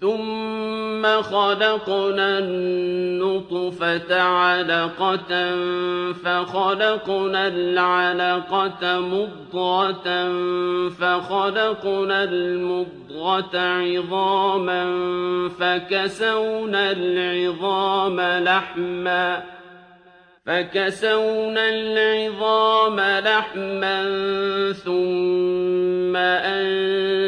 ثم خلقنا النطفة علقة فخلقنا العلقة مضغة فخلقنا المضغة عظاما فكسونا العظام لحما فكسونا العظام لحما ثم